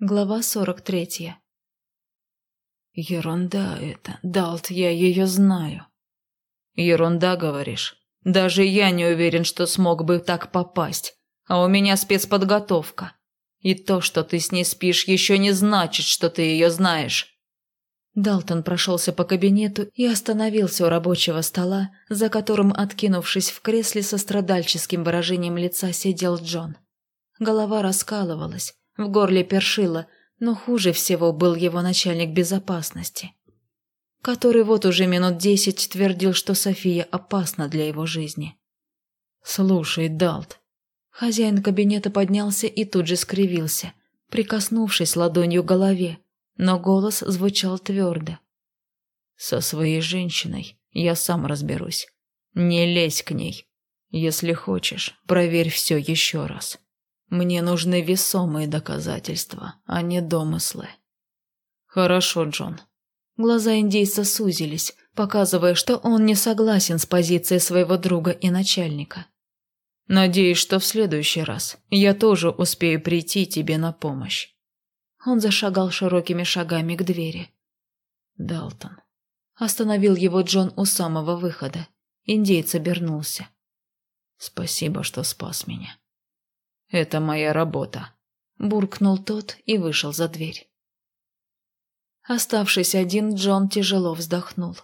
Глава сорок третья. Ерунда это, Далт, я ее знаю. Ерунда, говоришь? Даже я не уверен, что смог бы так попасть. А у меня спецподготовка. И то, что ты с ней спишь, еще не значит, что ты ее знаешь. Далтон прошелся по кабинету и остановился у рабочего стола, за которым, откинувшись в кресле со страдальческим выражением лица, сидел Джон. Голова раскалывалась, в горле першило, но хуже всего был его начальник безопасности, который вот уже минут десять твердил, что София опасна для его жизни. «Слушай, Далт». Хозяин кабинета поднялся и тут же скривился, прикоснувшись ладонью к голове, но голос звучал твердо. «Со своей женщиной я сам разберусь. Не лезь к ней. Если хочешь, проверь все еще раз. Мне нужны весомые доказательства, а не домыслы». «Хорошо, Джон». Глаза индейца сузились, показывая, что он не согласен с позицией своего друга и начальника. «Надеюсь, что в следующий раз я тоже успею прийти тебе на помощь». Он зашагал широкими шагами к двери. «Далтон». Остановил его Джон у самого выхода. Индейец обернулся. «Спасибо, что спас меня. Это моя работа», – буркнул тот и вышел за дверь. Оставшись один, Джон тяжело вздохнул.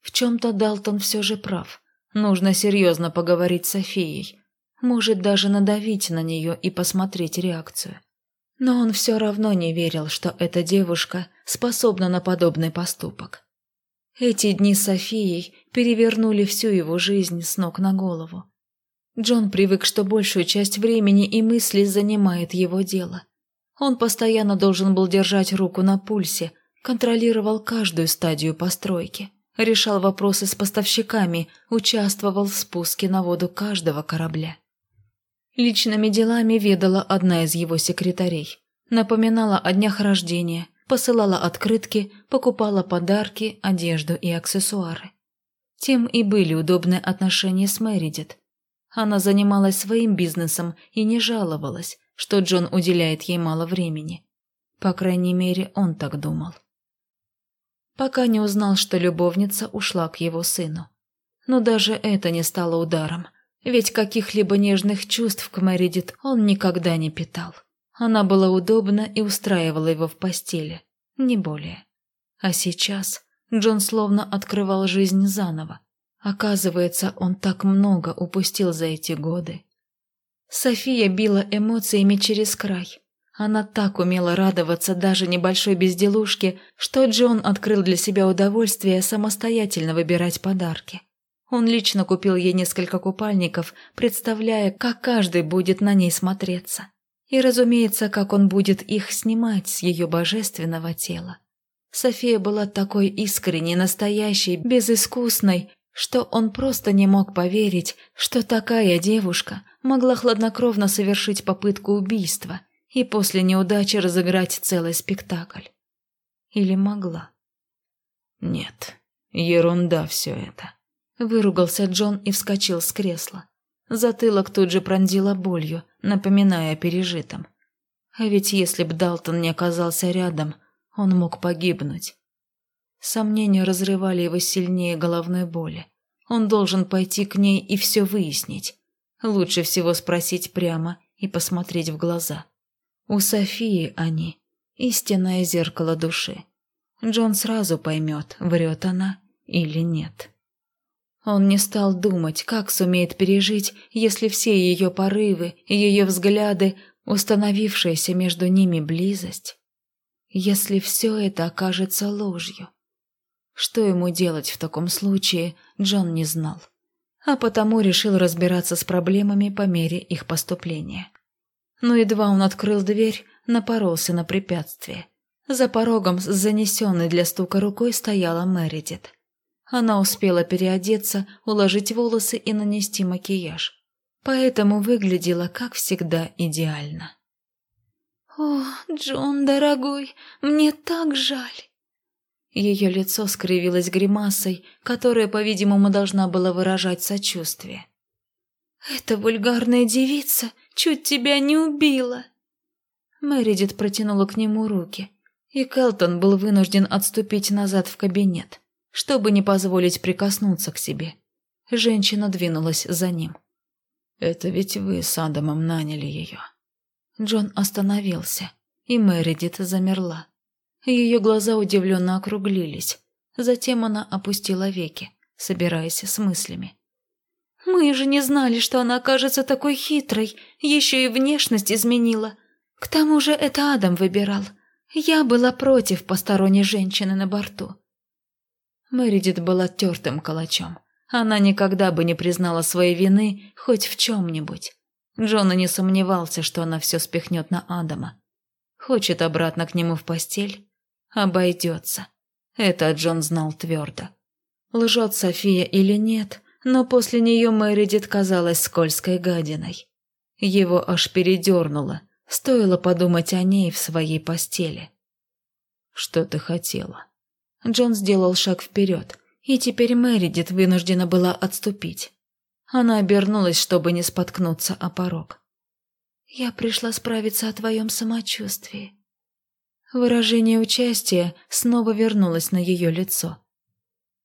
В чем-то Далтон все же прав. Нужно серьезно поговорить с Софией. Может, даже надавить на нее и посмотреть реакцию. Но он все равно не верил, что эта девушка способна на подобный поступок. Эти дни с Софией перевернули всю его жизнь с ног на голову. Джон привык, что большую часть времени и мысли занимает его дело. Он постоянно должен был держать руку на пульсе, контролировал каждую стадию постройки, решал вопросы с поставщиками, участвовал в спуске на воду каждого корабля. Личными делами ведала одна из его секретарей. Напоминала о днях рождения, посылала открытки, покупала подарки, одежду и аксессуары. Тем и были удобные отношения с Мэридит. Она занималась своим бизнесом и не жаловалась, что Джон уделяет ей мало времени. По крайней мере, он так думал. Пока не узнал, что любовница ушла к его сыну. Но даже это не стало ударом. Ведь каких-либо нежных чувств к Мэридит он никогда не питал. Она была удобна и устраивала его в постели, не более. А сейчас Джон словно открывал жизнь заново. Оказывается, он так много упустил за эти годы. София била эмоциями через край. Она так умела радоваться даже небольшой безделушке, что Джон открыл для себя удовольствие самостоятельно выбирать подарки. Он лично купил ей несколько купальников, представляя, как каждый будет на ней смотреться. И, разумеется, как он будет их снимать с ее божественного тела. София была такой искренней, настоящей, безыскусной, что он просто не мог поверить, что такая девушка могла хладнокровно совершить попытку убийства и после неудачи разыграть целый спектакль. Или могла? Нет, ерунда все это. Выругался Джон и вскочил с кресла. Затылок тут же пронзила болью, напоминая о пережитом. А ведь если б Далтон не оказался рядом, он мог погибнуть. Сомнения разрывали его сильнее головной боли. Он должен пойти к ней и все выяснить. Лучше всего спросить прямо и посмотреть в глаза. У Софии они – истинное зеркало души. Джон сразу поймет, врет она или нет. Он не стал думать, как сумеет пережить, если все ее порывы, ее взгляды, установившаяся между ними близость, если все это окажется ложью. Что ему делать в таком случае, Джон не знал, а потому решил разбираться с проблемами по мере их поступления. Но едва он открыл дверь, напоролся на препятствие. За порогом с занесенной для стука рукой стояла Мэридит. Она успела переодеться, уложить волосы и нанести макияж. Поэтому выглядела, как всегда, идеально. «О, Джон, дорогой, мне так жаль!» Ее лицо скривилось гримасой, которая, по-видимому, должна была выражать сочувствие. «Эта вульгарная девица чуть тебя не убила!» Мэридит протянула к нему руки, и Келтон был вынужден отступить назад в кабинет, чтобы не позволить прикоснуться к себе. Женщина двинулась за ним. «Это ведь вы с Адамом наняли ее». Джон остановился, и Мэридит замерла. Ее глаза удивленно округлились. Затем она опустила веки, собираясь с мыслями. «Мы же не знали, что она окажется такой хитрой, еще и внешность изменила. К тому же это Адам выбирал. Я была против посторонней женщины на борту». Мэридит была тертым калачом. Она никогда бы не признала своей вины хоть в чем-нибудь. Джона не сомневался, что она все спихнет на Адама. Хочет обратно к нему в постель? Обойдется. Это Джон знал твердо. Лжет София или нет, но после нее Мэридит казалась скользкой гадиной. Его аж передернуло, стоило подумать о ней в своей постели. «Что ты хотела?» Джон сделал шаг вперед, и теперь Мэридит вынуждена была отступить. Она обернулась, чтобы не споткнуться о порог. «Я пришла справиться о твоем самочувствии». Выражение участия снова вернулось на ее лицо.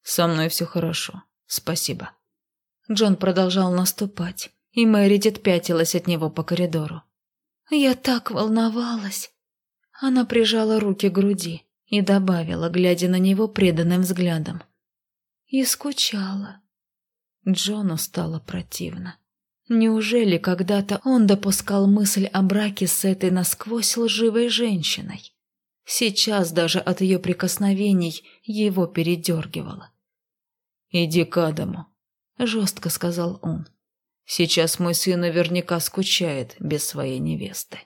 «Со мной все хорошо, спасибо». Джон продолжал наступать, и Мэридит пятилась от него по коридору. «Я так волновалась!» Она прижала руки к груди и добавила, глядя на него преданным взглядом. «И скучала». Джону стало противно. Неужели когда-то он допускал мысль о браке с этой насквозь лживой женщиной? Сейчас даже от ее прикосновений его передергивало. «Иди к Адаму», — жестко сказал он. «Сейчас мой сын наверняка скучает без своей невесты».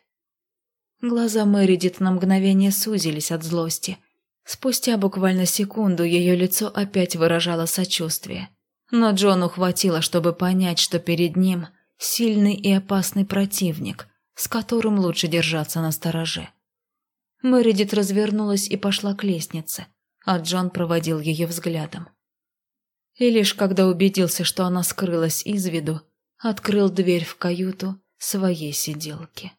Глаза Мэридит на мгновение сузились от злости. Спустя буквально секунду ее лицо опять выражало сочувствие. Но Джону хватило, чтобы понять, что перед ним сильный и опасный противник, с которым лучше держаться на стороже. Мэридит развернулась и пошла к лестнице, а Джон проводил ее взглядом. И лишь когда убедился, что она скрылась из виду, открыл дверь в каюту своей сиделки.